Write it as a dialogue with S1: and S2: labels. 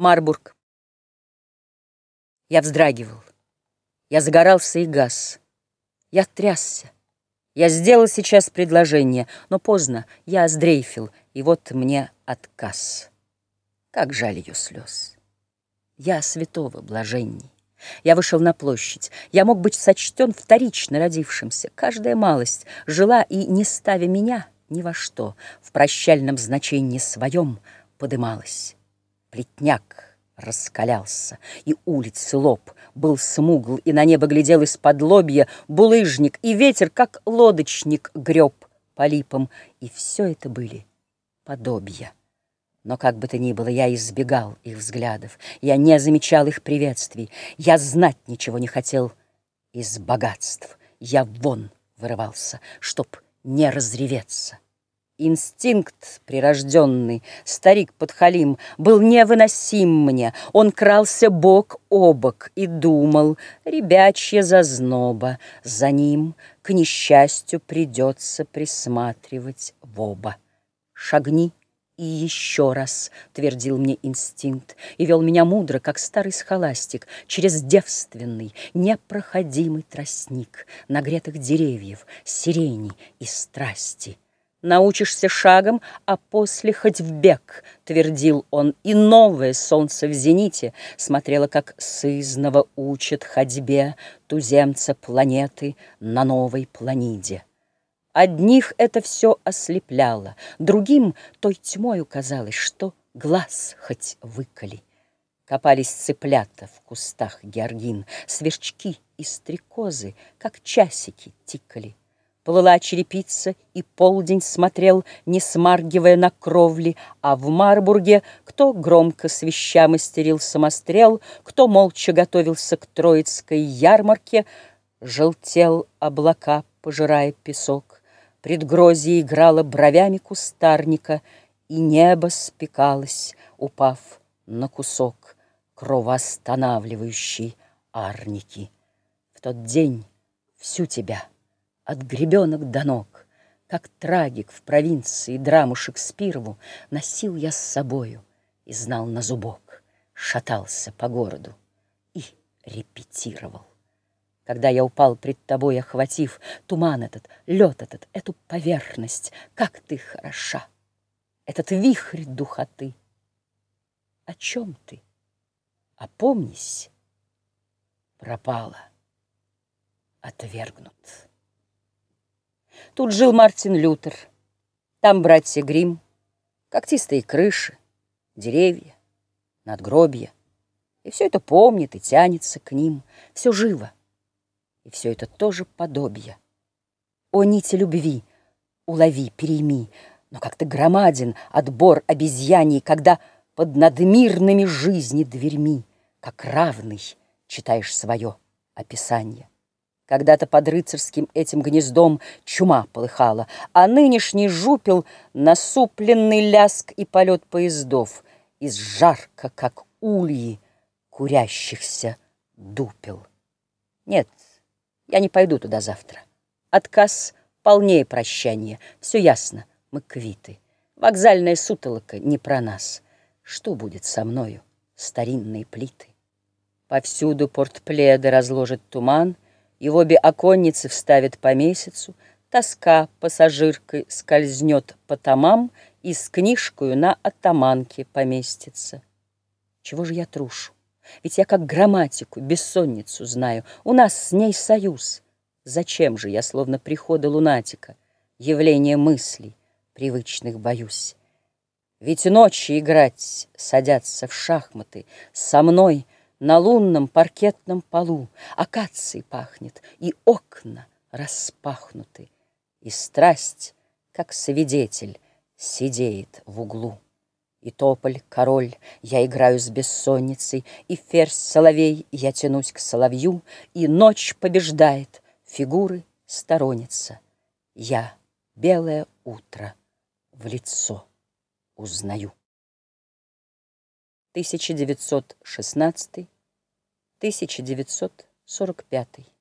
S1: Марбург. Я вздрагивал. Я загорался и газ. Я трясся. Я сделал сейчас предложение, но поздно. Я сдрейфил, и вот мне отказ. Как жаль ее слез. Я святого блаженней. Я вышел на площадь. Я мог быть сочтен вторично родившимся. Каждая малость жила и, не ставя меня ни во что, в прощальном значении своем подымалась. Плетняк раскалялся, и улицы лоб был смугл, и на небо глядел из-под лобья булыжник, и ветер, как лодочник, греб по липам, и все это были подобия. Но как бы то ни было, я избегал их взглядов, я не замечал их приветствий, я знать ничего не хотел из богатств. Я вон вырывался, чтоб не разреветься. Инстинкт прирожденный, старик подхалим, был невыносим мне. Он крался бок о бок и думал, ребячья зазноба, за ним, к несчастью, придется присматривать в оба. Шагни и еще раз, твердил мне инстинкт, и вел меня мудро, как старый схоластик, через девственный, непроходимый тростник, нагретых деревьев, сирени и страсти. Научишься шагом, а после хоть в бег, Твердил он, и новое солнце в зените Смотрело, как сызново учит ходьбе Туземца планеты на новой планиде. Одних это все ослепляло, Другим той тьмою казалось, Что глаз хоть выколи. Копались цыплята в кустах георгин, Сверчки и стрекозы, как часики, тикали. Плыла черепица, и полдень смотрел, Не смаргивая на кровли, А в Марбурге кто громко свища мастерил самострел, Кто молча готовился к Троицкой ярмарке, Желтел облака, пожирая песок, Предгрозье играло бровями кустарника, И небо спекалось, упав на кусок Кровоостанавливающей арники. В тот день всю тебя — от гребенок до ног, Как трагик в провинции драму Шекспирову Носил я с собою и знал на зубок, Шатался по городу и репетировал. Когда я упал пред тобой, охватив Туман этот, лед этот, эту поверхность, Как ты хороша! Этот вихрь духоты. О чем ты? Опомнись, пропала, отвергнут. Тут жил Мартин Лютер, там братья Грим, когтистые крыши, деревья, надгробья. И все это помнит и тянется к ним, все живо. И все это тоже подобие. О, нити любви, улови, перейми, но как то громаден отбор обезьяний, когда под надмирными жизни дверьми, как равный, читаешь свое описание. Когда-то под рыцарским этим гнездом чума полыхала, а нынешний жупел — насупленный ляск и полет поездов, из жарко, как ульи, курящихся дупел. Нет, я не пойду туда завтра. Отказ полнее прощания. Все ясно, мы квиты. Вокзальная сутолока не про нас. Что будет со мною, старинные плиты? Повсюду портпледы разложит туман — и в обе оконницы вставит по месяцу, Тоска пассажиркой скользнет по томам И с книжкою на атаманке поместится. Чего же я трушу? Ведь я как грамматику, бессонницу знаю. У нас с ней союз. Зачем же я, словно прихода лунатика, Явление мыслей привычных боюсь? Ведь ночи играть садятся в шахматы Со мной — на лунном паркетном полу Акацией пахнет, и окна распахнуты, И страсть, как свидетель, сидеет в углу. И тополь, король, я играю с бессонницей, И ферзь, соловей, я тянусь к соловью, И ночь побеждает, фигуры сторонница. Я белое утро в лицо узнаю. 1916-1945